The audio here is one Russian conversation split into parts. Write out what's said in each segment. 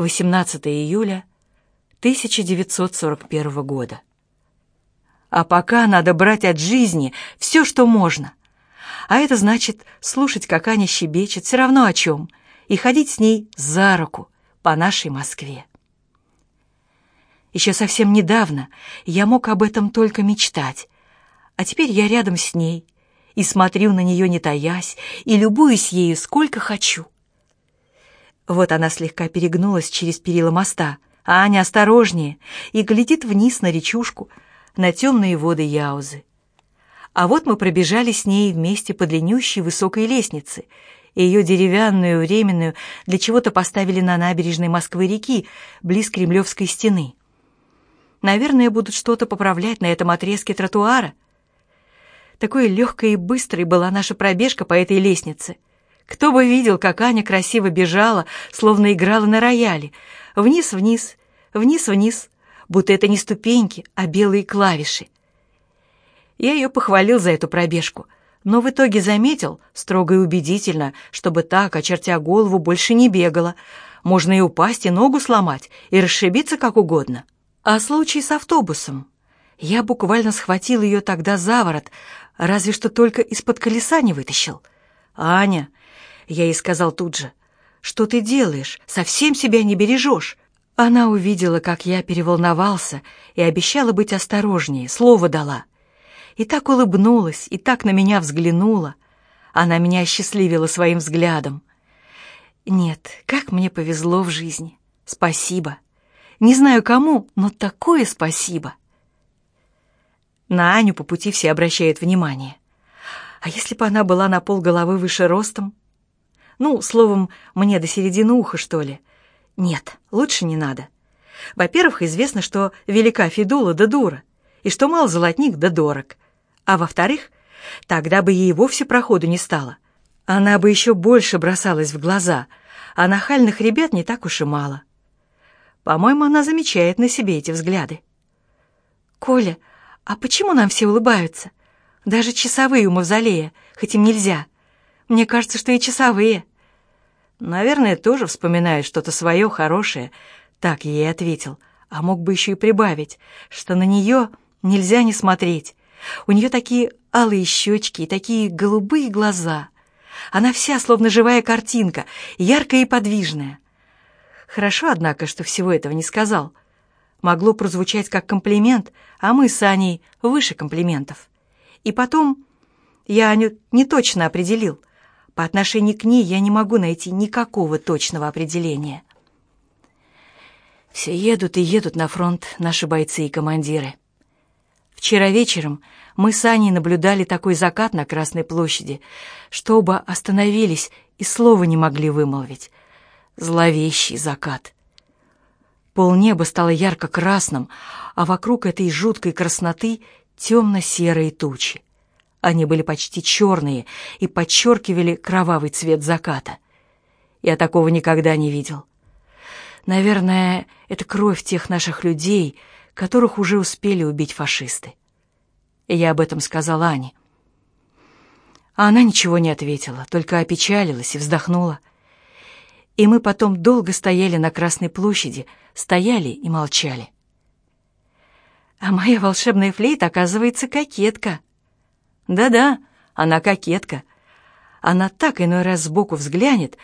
18 июля 1941 года. А пока надо брать от жизни все, что можно. А это значит слушать, как Аня щебечет, все равно о чем, и ходить с ней за руку по нашей Москве. Еще совсем недавно я мог об этом только мечтать, а теперь я рядом с ней и смотрю на нее, не таясь, и любуюсь ею сколько хочу. Вот она слегка перегнулась через перила моста, а Аня осторожнее и глядит вниз на речушку, на темные воды Яузы. А вот мы пробежали с ней вместе по длиннющей высокой лестнице, ее деревянную, временную, для чего-то поставили на набережной Москвы-реки, близ Кремлевской стены. Наверное, будут что-то поправлять на этом отрезке тротуара. Такой легкой и быстрой была наша пробежка по этой лестнице. Кто бы видел, как Аня красиво бежала, словно играла на рояле. Вниз-вниз, вниз-вниз, будто это не ступеньки, а белые клавиши. Я ее похвалил за эту пробежку, но в итоге заметил, строго и убедительно, чтобы так, очертя голову, больше не бегала. Можно и упасть, и ногу сломать, и расшибиться как угодно. А случай с автобусом? Я буквально схватил ее тогда за ворот, разве что только из-под колеса не вытащил. «Аня», — я ей сказал тут же, — «что ты делаешь? Совсем себя не бережешь». Она увидела, как я переволновался, и обещала быть осторожнее, слово дала. И так улыбнулась, и так на меня взглянула. Она меня осчастливила своим взглядом. Нет, как мне повезло в жизни. Спасибо. Не знаю кому, но такое спасибо. На Аню по пути все обращают внимание. А если бы она была на пол головы выше ростом? Ну, словом, мне до середины уха, что ли? Нет, лучше не надо. Во-первых, известно, что велика Федула да дура, и что мал золотник да дорог. А во-вторых, тогда бы ей вовсе проходу не стало. Она бы еще больше бросалась в глаза, а нахальных ребят не так уж и мало. По-моему, она замечает на себе эти взгляды. «Коля, а почему нам все улыбаются? Даже часовые у мавзолея, хоть им нельзя. Мне кажется, что и часовые». «Наверное, тоже вспоминают что-то свое хорошее», — так я ей ответил. А мог бы еще и прибавить, что на нее нельзя не смотреть. У нее такие алые щечки и такие голубые глаза. Она вся словно живая картинка, яркая и подвижная. Хорошо, однако, что всего этого не сказал. Могло прозвучать как комплимент, а мы с Аней выше комплиментов. И потом я Аню не точно определил. По отношению к ней я не могу найти никакого точного определения. Все едут и едут на фронт наши бойцы и командиры. Вчера вечером мы с Аней наблюдали такой закат на Красной площади, что оба остановились и слова не могли вымолвить зловещий закат. Полнеба стало ярко-красным, а вокруг этой жуткой красноты темно-серые тучи. Они были почти черные и подчеркивали кровавый цвет заката. Я такого никогда не видел. Наверное, это кровь тех наших людей, которых уже успели убить фашисты. Я об этом сказала Ане. А она ничего не ответила, только опечалилась и вздохнула и мы потом долго стояли на Красной площади, стояли и молчали. А моя волшебная флейта, оказывается, кокетка. Да-да, она кокетка. Она так иной раз сбоку взглянет,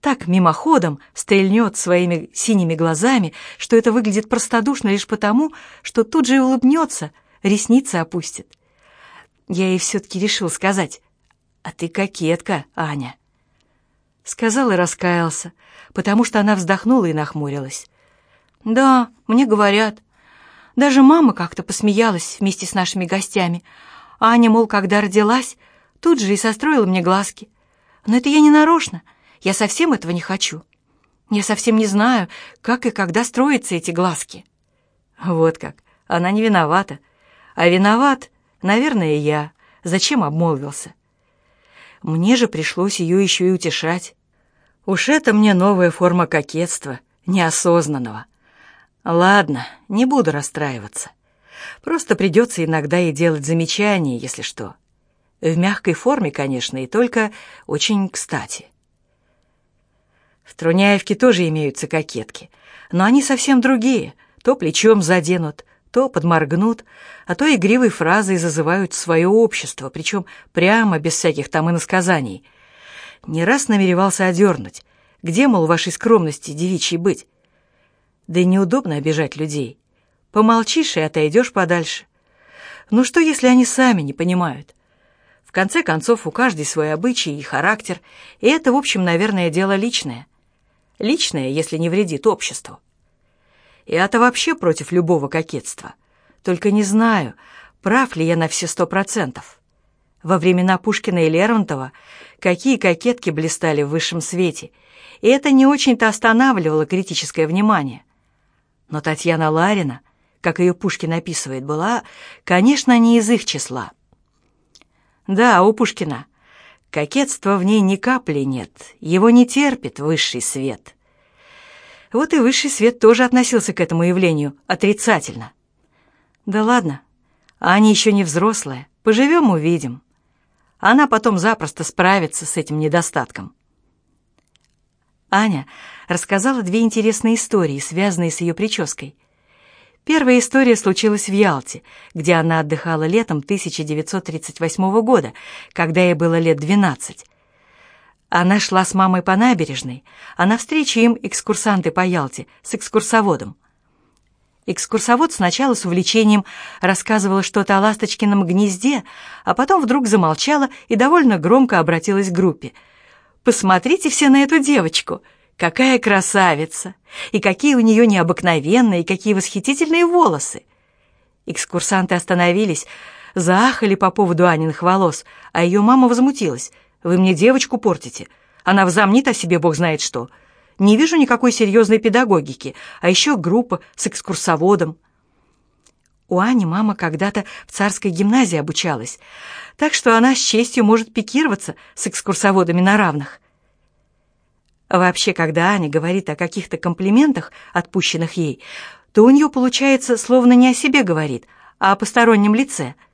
так мимоходом стрельнет своими синими глазами, что это выглядит простодушно лишь потому, что тут же и улыбнется, ресницы опустит. Я ей все-таки решил сказать, «А ты кокетка, Аня». Сказал и раскаялся, потому что она вздохнула и нахмурилась. «Да, мне говорят. Даже мама как-то посмеялась вместе с нашими гостями. Аня, мол, когда родилась, тут же и состроила мне глазки. Но это я не нарочно. Я совсем этого не хочу. Я совсем не знаю, как и когда строятся эти глазки». Вот как. Она не виновата. А виноват, наверное, я. Зачем обмолвился? Мне же пришлось ее еще и утешать. Уж это мне новая форма кокетства, неосознанного. Ладно, не буду расстраиваться. Просто придется иногда и делать замечания, если что. В мягкой форме, конечно, и только очень кстати. В Труняевке тоже имеются кокетки, Но они совсем другие. То плечом заденут, то подморгнут, а то игривой фразой зазывают свое общество, причем прямо, без всяких там иносказаний. Не раз намеревался одернуть. Где, мол, вашей скромности девичьей быть? Да и неудобно обижать людей. Помолчишь и отойдешь подальше. Ну что, если они сами не понимают? В конце концов, у каждой свой обычай и характер, и это, в общем, наверное, дело личное. Личное, если не вредит обществу. Я-то вообще против любого кокетства. Только не знаю, прав ли я на все сто процентов. Во времена Пушкина и Лермонтова какие кокетки блистали в высшем свете, и это не очень-то останавливало критическое внимание. Но Татьяна Ларина, как ее Пушкин описывает, была, конечно, не из их числа. Да, у Пушкина кокетства в ней ни капли нет, его не терпит высший свет. Вот и высший свет тоже относился к этому явлению отрицательно. Да ладно, Аня еще не взрослая, поживем — увидим. Она потом запросто справится с этим недостатком. Аня рассказала две интересные истории, связанные с ее прической. Первая история случилась в Ялте, где она отдыхала летом 1938 года, когда ей было лет 12. Она шла с мамой по набережной, а навстречу им экскурсанты по Ялте с экскурсоводом. Экскурсовод сначала с увлечением рассказывала что-то о ласточкином гнезде, а потом вдруг замолчала и довольно громко обратилась к группе. «Посмотрите все на эту девочку! Какая красавица! И какие у нее необыкновенные, какие восхитительные волосы!» Экскурсанты остановились, заахали по поводу Аниных волос, а ее мама возмутилась. Вы мне девочку портите. Она взомнит о себе бог знает что. Не вижу никакой серьезной педагогики, а еще группа с экскурсоводом. У Ани мама когда-то в царской гимназии обучалась, так что она с честью может пикироваться с экскурсоводами на равных. Вообще, когда Аня говорит о каких-то комплиментах, отпущенных ей, то у нее получается словно не о себе говорит, а о постороннем лице —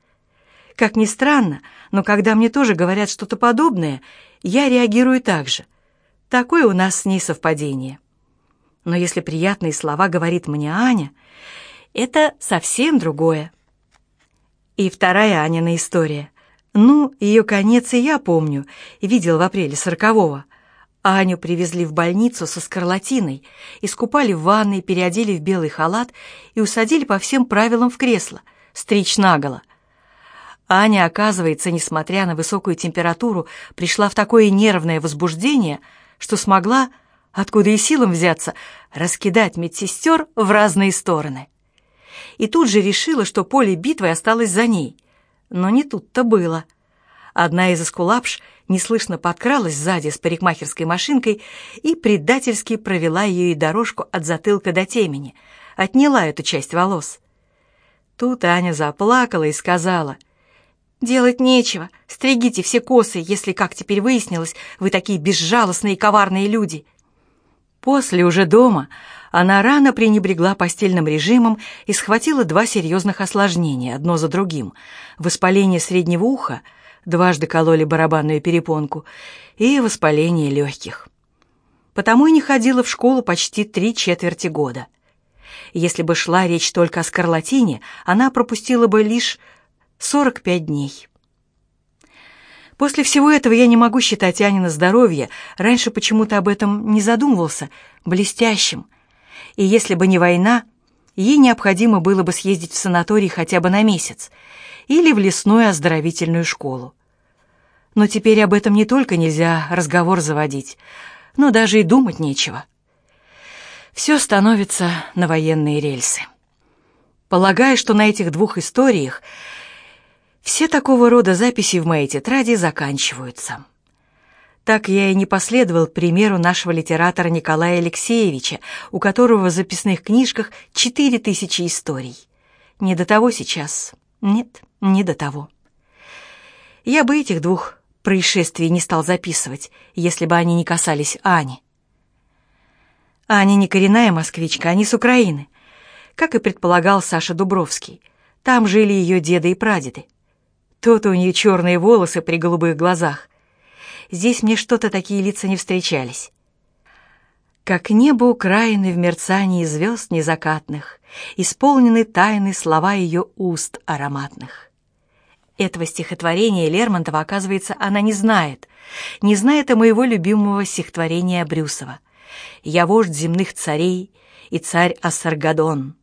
как ни странно, но когда мне тоже говорят что-то подобное, я реагирую так же. Такое у нас с ней совпадение. Но если приятные слова говорит мне Аня, это совсем другое. И вторая Анина история. Ну, ее конец и я помню, видел в апреле сорокового. Аню привезли в больницу со скарлатиной, искупали в ванной, переодели в белый халат и усадили по всем правилам в кресло, стричь наголо. Аня, оказывается, несмотря на высокую температуру, пришла в такое нервное возбуждение, что смогла, откуда и силам взяться, раскидать медсестер в разные стороны. И тут же решила, что поле битвы осталось за ней. Но не тут-то было. Одна из эскулапш неслышно подкралась сзади с парикмахерской машинкой и предательски провела ее дорожку от затылка до темени, отняла эту часть волос. Тут Аня заплакала и сказала — «Делать нечего. Стригите все косы, если, как теперь выяснилось, вы такие безжалостные и коварные люди». После, уже дома, она рано пренебрегла постельным режимом и схватила два серьезных осложнения, одно за другим. Воспаление среднего уха, дважды кололи барабанную перепонку, и воспаление легких. Потому и не ходила в школу почти три четверти года. Если бы шла речь только о скарлатине, она пропустила бы лишь 45 дней. После всего этого я не могу считать Анина здоровье, раньше почему-то об этом не задумывался, блестящим. И если бы не война, ей необходимо было бы съездить в санаторий хотя бы на месяц или в лесную оздоровительную школу. Но теперь об этом не только нельзя разговор заводить, но даже и думать нечего. Все становится на военные рельсы. Полагаю, что на этих двух историях все такого рода записи в моей тетради заканчиваются. Так я и не последовал примеру нашего литератора Николая Алексеевича, у которого в записных книжках четыре тысячи историй. Не до того сейчас. Нет, не до того. Я бы этих двух происшествий не стал записывать, если бы они не касались Ани. Аня не коренная москвичка, они с Украины. Как и предполагал Саша Дубровский. Там жили ее деды и прадеды. Тут у нее черные волосы при голубых глазах. Здесь мне что-то такие лица не встречались. Как небо Украины в мерцании звезд незакатных, исполнены тайны слова ее уст ароматных. Этого стихотворения Лермонтова, оказывается, она не знает. Не знает и моего любимого стихотворения Брюсова. «Я вождь земных царей и царь Ассаргадон».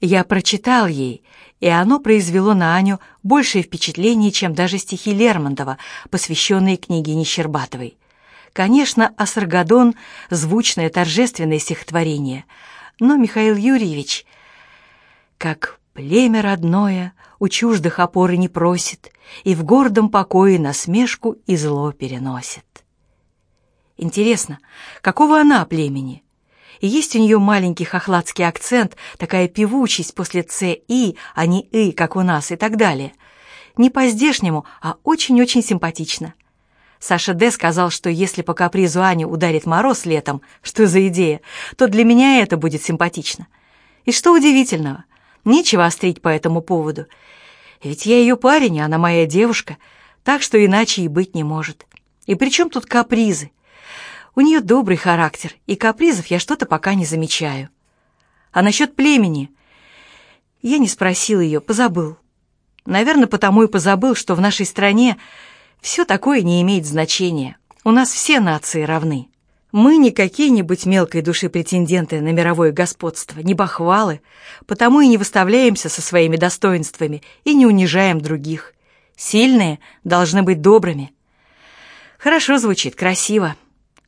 Я прочитал ей, и оно произвело на Аню большее впечатление, чем даже стихи Лермонтова, посвященные княгине Щербатовой. Конечно, Ассаргадон — звучное торжественное стихотворение, но Михаил Юрьевич, как племя родное, у чуждых опоры не просит и в гордом покое насмешку и зло переносит. Интересно, какого она племени? и есть у нее маленький хохладский акцент, такая певучесть после «ц» «и», а не «и», как у нас, и так далее. Не по-здешнему, а очень-очень симпатично. Саша Д. сказал, что если по капризу Ани ударит мороз летом, что за идея, то для меня это будет симпатично. И что удивительного, нечего острить по этому поводу. Ведь я ее парень, а она моя девушка, так что иначе и быть не может. И при чем тут капризы? У нее добрый характер, и капризов я что-то пока не замечаю. А насчет племени? Я не спросил ее, позабыл. Наверное, потому и позабыл, что в нашей стране все такое не имеет значения. У нас все нации равны. Мы не какие-нибудь мелкой души претенденты на мировое господство, не бахвалы, потому и не выставляемся со своими достоинствами и не унижаем других. Сильные должны быть добрыми. Хорошо звучит, красиво.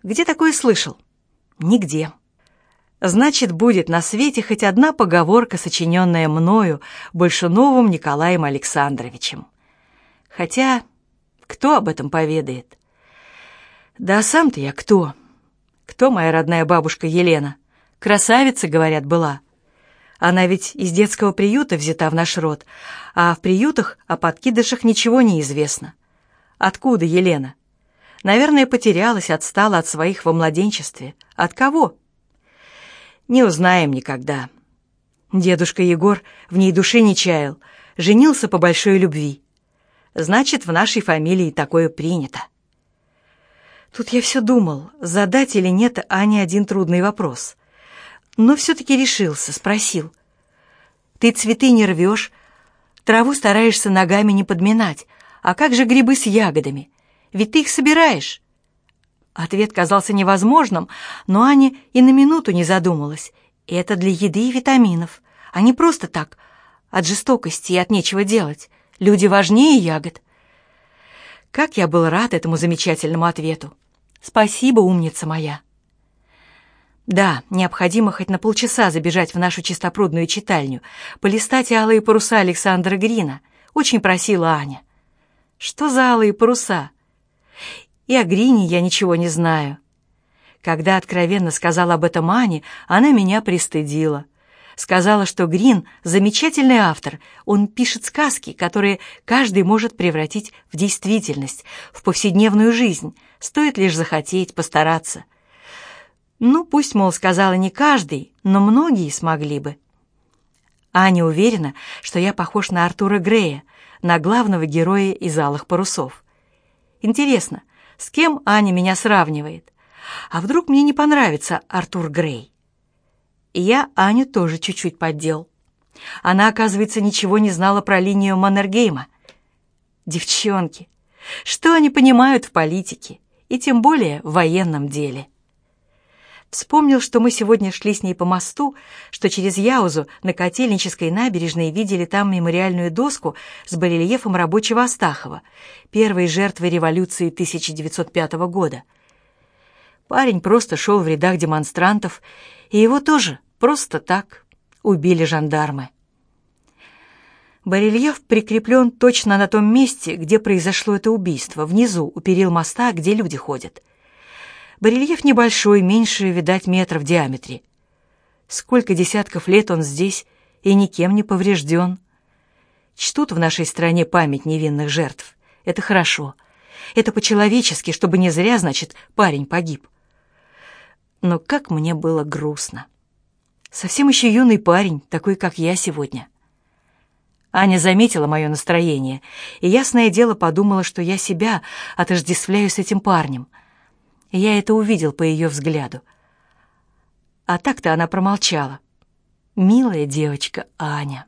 Где такое слышал? Нигде. Значит, будет на свете хоть одна поговорка, сочиненная мною, Большуновым Николаем Александровичем. Хотя, кто об этом поведает? Да сам-то я кто? Кто моя родная бабушка Елена? Красавица, говорят, была. Она ведь из детского приюта взята в наш род, а в приютах о подкидышах ничего не известно. Откуда Елена? Наверное, потерялась, отстала от своих во младенчестве. От кого? Не узнаем никогда. Дедушка Егор в ней души не чаял, женился по большой любви. Значит, в нашей фамилии такое принято. Тут я все думал, задать или нет Ане один трудный вопрос. Но все-таки решился, спросил. «Ты цветы не рвешь, траву стараешься ногами не подминать, а как же грибы с ягодами? Ведь ты их собираешь». Ответ казался невозможным, но Аня и на минуту не задумалась. Это для еды и витаминов, а не просто так, от жестокости и от нечего делать. Люди важнее ягод. Как я был рад этому замечательному ответу. Спасибо, умница моя. Да, необходимо хоть на полчаса забежать в нашу чистопрудную читальню, полистать алые паруса Александра Грина. Очень просила Аня. Что за алые паруса? И о Грине я ничего не знаю. Когда откровенно сказал об этом Ане, она меня пристыдила. Сказала, что Грин — замечательный автор. Он пишет сказки, которые каждый может превратить в действительность, в повседневную жизнь. Стоит лишь захотеть, постараться. Ну, пусть, мол, сказала не каждый, но многие смогли бы. Аня уверена, что я похож на Артура Грея, на главного героя из «Алых парусов». Интересно, с кем Аня меня сравнивает. А вдруг мне не понравится Артур Грей? Я Аню тоже чуть-чуть поддел. Она, оказывается, ничего не знала про линию Маннергейма. Девчонки, что они понимают в политике, и тем более в военном деле? Вспомнил, что мы сегодня шли с ней по мосту, что через Яузу на Котельнической набережной видели там мемориальную доску с барельефом рабочего Астахова, первой жертвы революции 1905 года. Парень просто шел в рядах демонстрантов, и его тоже просто так убили жандармы. Барельеф прикреплен точно на том месте, где произошло это убийство, внизу, у перил моста, где люди ходят. Барельеф небольшой, меньше, видать, метра в диаметре. Сколько десятков лет он здесь и никем не поврежден. Чтут в нашей стране память невинных жертв. Это хорошо. Это по-человечески, чтобы не зря, значит, парень погиб. Но как мне было грустно. Совсем еще юный парень, такой, как я сегодня. Аня заметила мое настроение, и, ясное дело, подумала, что я себя отождествляю с этим парнем — я это увидел по ее взгляду. А так-то она промолчала. Милая девочка Аня.